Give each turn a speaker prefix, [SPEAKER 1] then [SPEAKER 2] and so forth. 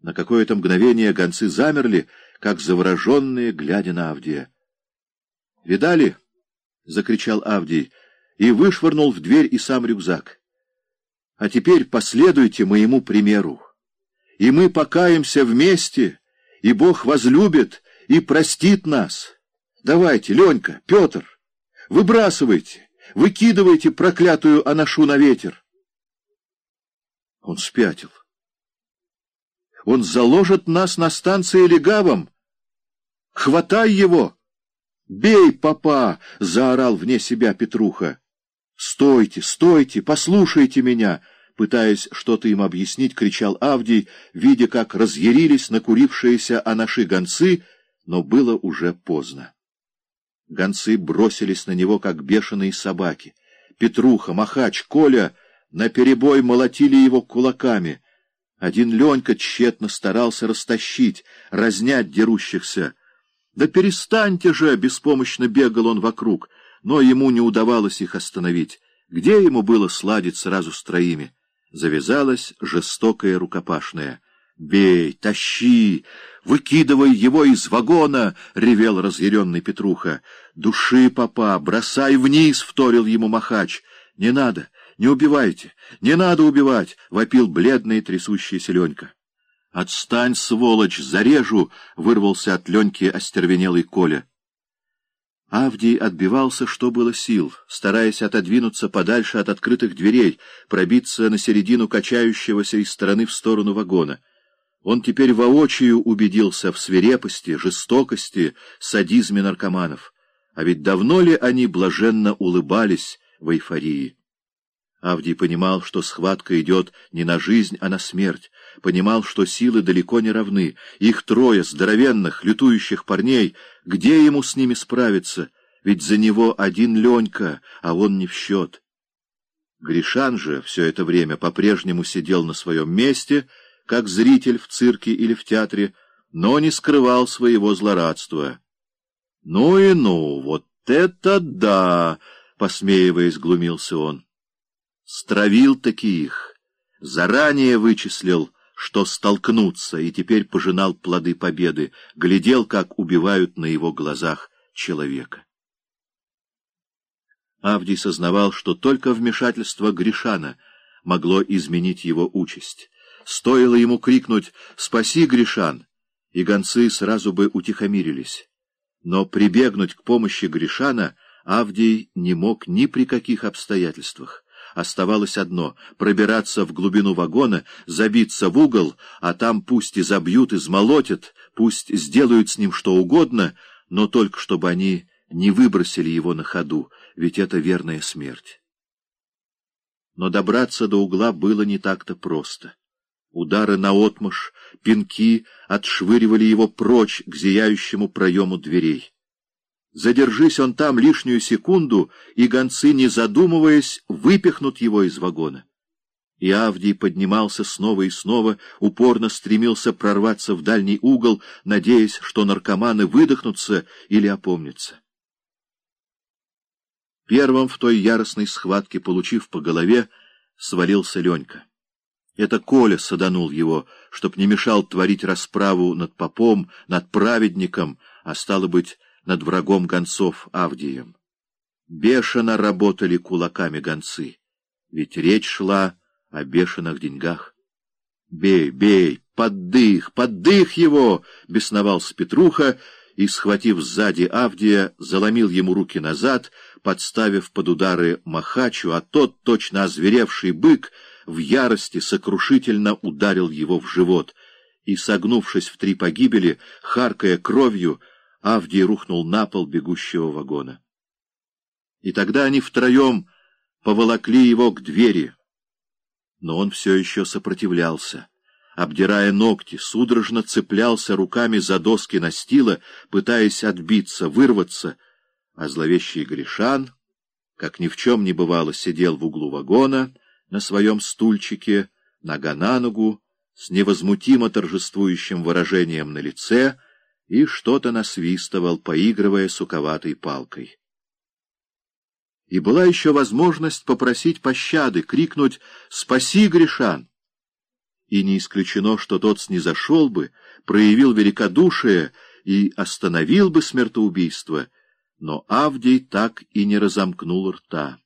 [SPEAKER 1] На какое-то мгновение гонцы замерли, как завороженные, глядя на Авдия. «Видали?» — закричал Авдий и вышвырнул в дверь и сам рюкзак. «А теперь последуйте моему примеру, и мы покаемся вместе, и Бог возлюбит и простит нас. Давайте, Ленька, Петр, выбрасывайте, выкидывайте проклятую анашу на ветер». Он спятил. Он заложит нас на станции легавом. Хватай его! Бей, папа! — заорал вне себя Петруха. Стойте, стойте, послушайте меня! Пытаясь что-то им объяснить, кричал Авдий, видя, как разъярились накурившиеся анаши гонцы, но было уже поздно. Гонцы бросились на него, как бешеные собаки. Петруха, Махач, Коля наперебой молотили его кулаками — один Ленька тщетно старался растащить, разнять дерущихся. «Да перестаньте же!» — беспомощно бегал он вокруг, но ему не удавалось их остановить. Где ему было сладить сразу с троими? Завязалась жестокая рукопашная. «Бей, тащи, выкидывай его из вагона!» — ревел разъяренный Петруха. «Души, папа, бросай вниз!» — вторил ему Махач. «Не надо, «Не убивайте! Не надо убивать!» — вопил бледный трясущийся Ленька. «Отстань, сволочь! Зарежу!» — вырвался от Леньки остервенелый Коля. Авдий отбивался, что было сил, стараясь отодвинуться подальше от открытых дверей, пробиться на середину качающегося из стороны в сторону вагона. Он теперь воочию убедился в свирепости, жестокости, садизме наркоманов. А ведь давно ли они блаженно улыбались в эйфории? Авдий понимал, что схватка идет не на жизнь, а на смерть, понимал, что силы далеко не равны, их трое, здоровенных, лютующих парней, где ему с ними справиться, ведь за него один Ленька, а он не в счет. Гришан же все это время по-прежнему сидел на своем месте, как зритель в цирке или в театре, но не скрывал своего злорадства. — Ну и ну, вот это да! — посмеиваясь, глумился он. Стравил таки их, заранее вычислил, что столкнутся, и теперь пожинал плоды победы, глядел, как убивают на его глазах человека. Авдий сознавал, что только вмешательство Гришана могло изменить его участь. Стоило ему крикнуть «Спаси, Гришан!» и гонцы сразу бы утихомирились. Но прибегнуть к помощи Гришана Авдий не мог ни при каких обстоятельствах. Оставалось одно — пробираться в глубину вагона, забиться в угол, а там пусть и забьют, измолотят, пусть сделают с ним что угодно, но только чтобы они не выбросили его на ходу, ведь это верная смерть. Но добраться до угла было не так-то просто. Удары наотмашь, пинки отшвыривали его прочь к зияющему проему дверей. Задержись он там лишнюю секунду, и гонцы, не задумываясь, выпихнут его из вагона. И Авдий поднимался снова и снова, упорно стремился прорваться в дальний угол, надеясь, что наркоманы выдохнутся или опомнятся. Первым в той яростной схватке, получив по голове, свалился Ленька. Это Коля саданул его, чтоб не мешал творить расправу над попом, над праведником, а стало быть, над врагом гонцов Авдием. Бешено работали кулаками гонцы, ведь речь шла о бешеных деньгах. «Бей, бей! Поддых! Поддых его!» — бесновался Петруха, и, схватив сзади Авдия, заломил ему руки назад, подставив под удары Махачу, а тот, точно озверевший бык, в ярости сокрушительно ударил его в живот, и, согнувшись в три погибели, харкая кровью, Авдий рухнул на пол бегущего вагона. И тогда они втроем поволокли его к двери. Но он все еще сопротивлялся. Обдирая ногти, судорожно цеплялся руками за доски настила, пытаясь отбиться, вырваться, а зловещий Гришан, как ни в чем не бывало, сидел в углу вагона на своем стульчике, нога на ногу, с невозмутимо торжествующим выражением на лице — и что-то насвистывал, поигрывая суковатой палкой. И была еще возможность попросить пощады, крикнуть «Спаси, Гришан!» и не исключено, что тот снизошел бы, проявил великодушие и остановил бы смертоубийство, но Авдий так и не разомкнул рта.